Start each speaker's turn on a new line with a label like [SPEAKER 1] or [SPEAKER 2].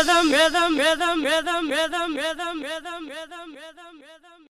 [SPEAKER 1] rhythm, rhythm, rhythm, rhythm, rhythm, rhythm, rhythm, rhythm, rhythm.